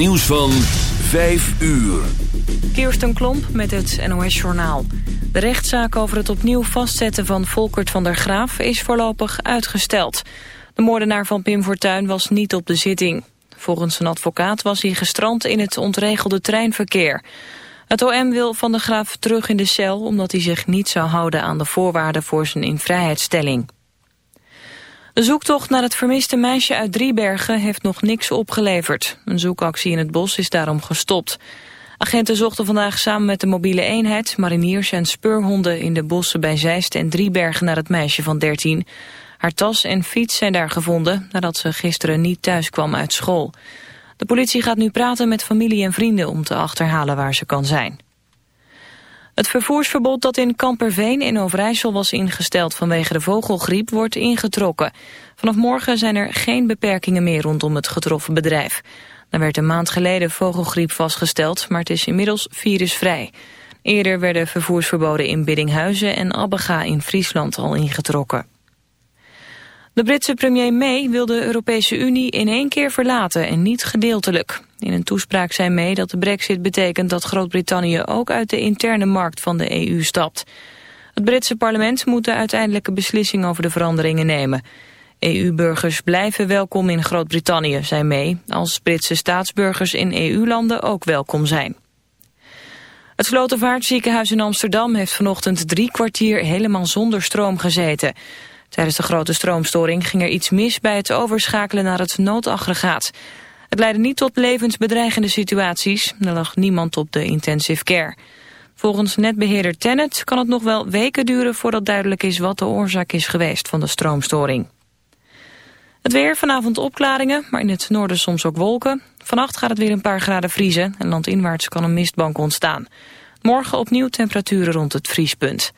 Nieuws van 5 uur. Kirsten Klomp met het NOS-journaal. De rechtszaak over het opnieuw vastzetten van Volkert van der Graaf is voorlopig uitgesteld. De moordenaar van Pim Fortuyn was niet op de zitting. Volgens een advocaat was hij gestrand in het ontregelde treinverkeer. Het OM wil van der Graaf terug in de cel omdat hij zich niet zou houden aan de voorwaarden voor zijn invrijheidstelling. De zoektocht naar het vermiste meisje uit Driebergen heeft nog niks opgeleverd. Een zoekactie in het bos is daarom gestopt. Agenten zochten vandaag samen met de mobiele eenheid, mariniers en speurhonden in de bossen bij Zeist en Driebergen naar het meisje van 13. Haar tas en fiets zijn daar gevonden nadat ze gisteren niet thuis kwam uit school. De politie gaat nu praten met familie en vrienden om te achterhalen waar ze kan zijn. Het vervoersverbod dat in Kamperveen in Overijssel was ingesteld vanwege de vogelgriep wordt ingetrokken. Vanaf morgen zijn er geen beperkingen meer rondom het getroffen bedrijf. Er werd een maand geleden vogelgriep vastgesteld, maar het is inmiddels virusvrij. Eerder werden vervoersverboden in Biddinghuizen en Abbega in Friesland al ingetrokken. De Britse premier May wil de Europese Unie in één keer verlaten en niet gedeeltelijk. In een toespraak zei May dat de brexit betekent dat Groot-Brittannië ook uit de interne markt van de EU stapt. Het Britse parlement moet de uiteindelijke beslissing over de veranderingen nemen. EU-burgers blijven welkom in Groot-Brittannië, zei May, als Britse staatsburgers in EU-landen ook welkom zijn. Het Slotervaartziekenhuis in Amsterdam heeft vanochtend drie kwartier helemaal zonder stroom gezeten. Tijdens de grote stroomstoring ging er iets mis bij het overschakelen naar het noodaggregaat. Het leidde niet tot levensbedreigende situaties. Er lag niemand op de intensive care. Volgens netbeheerder Tennet kan het nog wel weken duren voordat duidelijk is wat de oorzaak is geweest van de stroomstoring. Het weer, vanavond opklaringen, maar in het noorden soms ook wolken. Vannacht gaat het weer een paar graden vriezen en landinwaarts kan een mistbank ontstaan. Morgen opnieuw temperaturen rond het vriespunt.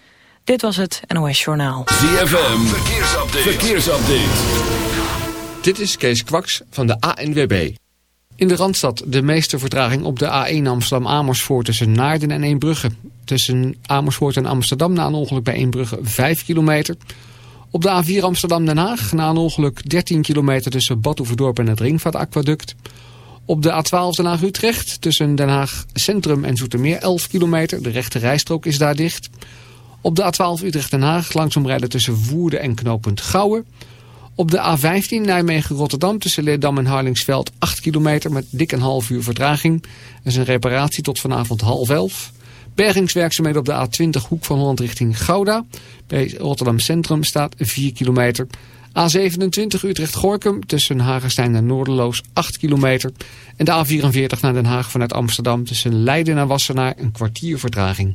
Dit was het NOS Journaal. ZFM, verkeersupdate. verkeersupdate. Dit is Kees Kwaks van de ANWB. In de Randstad de meeste vertraging op de A1 Amsterdam-Amersfoort tussen Naarden en Eembrugge. Tussen Amersfoort en Amsterdam na een ongeluk bij Eembrugge 5 kilometer. Op de A4 Amsterdam-Den Haag na een ongeluk 13 kilometer tussen Badhoevedorp en het Ringvaartaquaduct. Op de A12 Den Haag-Utrecht tussen Den Haag Centrum en Zoetermeer 11 kilometer. De rechte rijstrook is daar dicht. Op de A12 Utrecht-Den Haag langzaam rijden tussen Woerden en knooppunt Gouwen. Op de A15 Nijmegen-Rotterdam tussen Leerdam en Harlingsveld 8 kilometer met dik een half uur vertraging. Er is een reparatie tot vanavond half elf. Bergingswerkzaamheden op de A20 Hoek van Holland richting Gouda. Bij Rotterdam Centrum staat 4 kilometer. A27 Utrecht-Gorkum tussen Hagestein en Noorderloos 8 kilometer. En de A44 naar Den Haag vanuit Amsterdam tussen Leiden en Wassenaar een kwartier vertraging.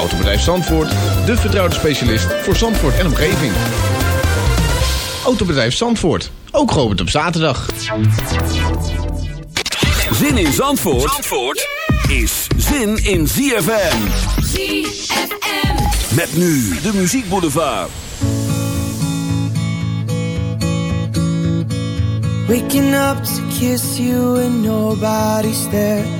Autobedrijf Zandvoort, de vertrouwde specialist voor Zandvoort en omgeving. Autobedrijf Zandvoort, ook geopend op zaterdag. Zin in Zandvoort, Zandvoort is zin in ZFM. ZFM. Met nu de muziekboulevard. Waking up to kiss you and nobody's there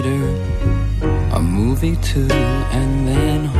later, a movie too, and then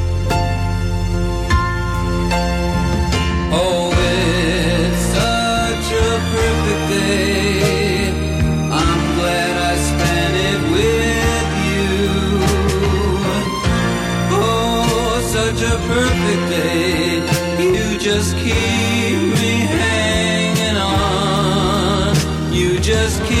just keep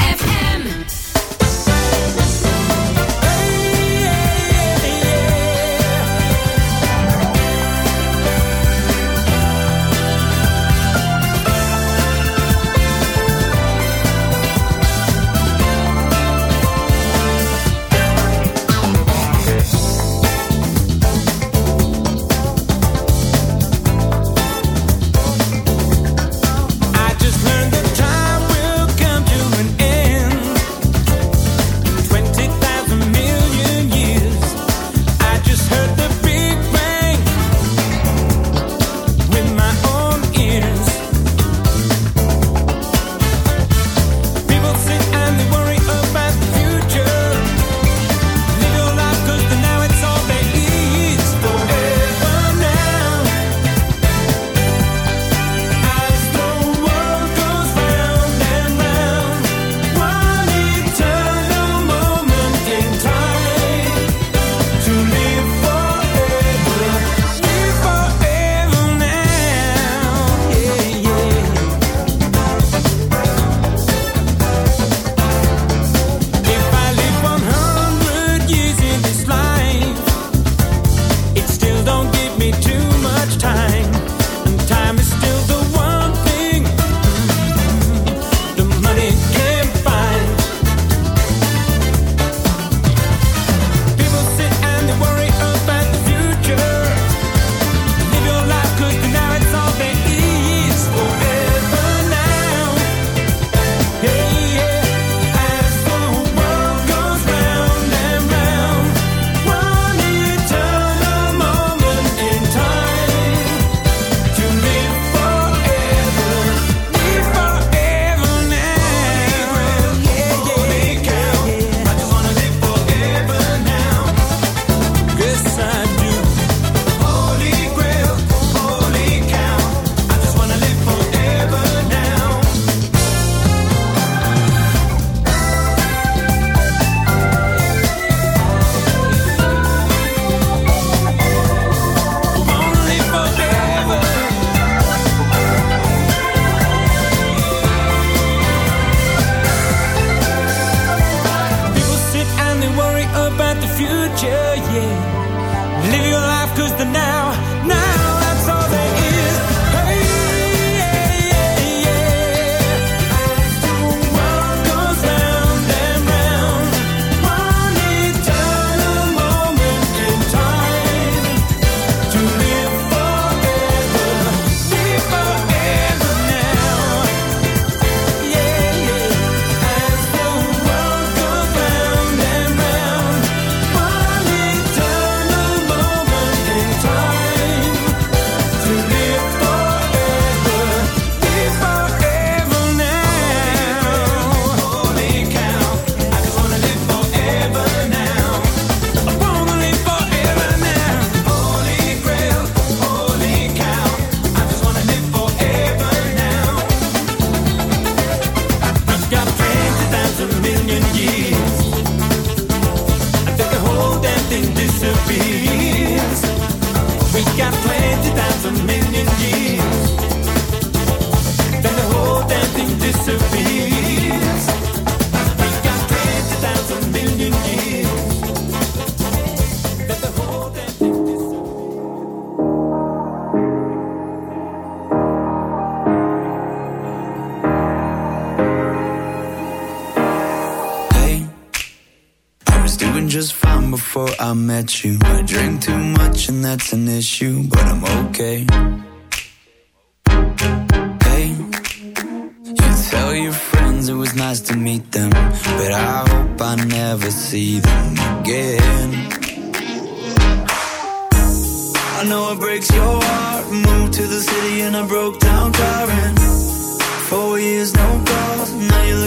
about the future, yeah. Live your life, cause the now, now.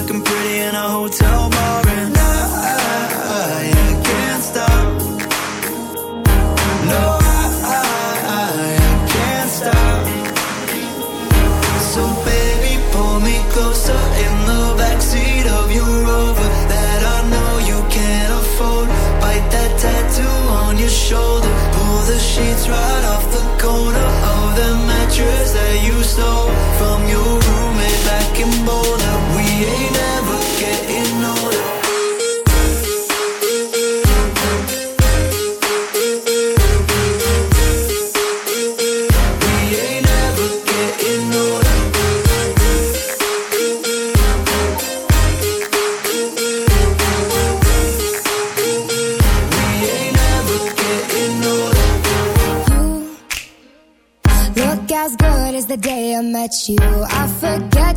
looking pretty in a hotel bar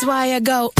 that's why I go.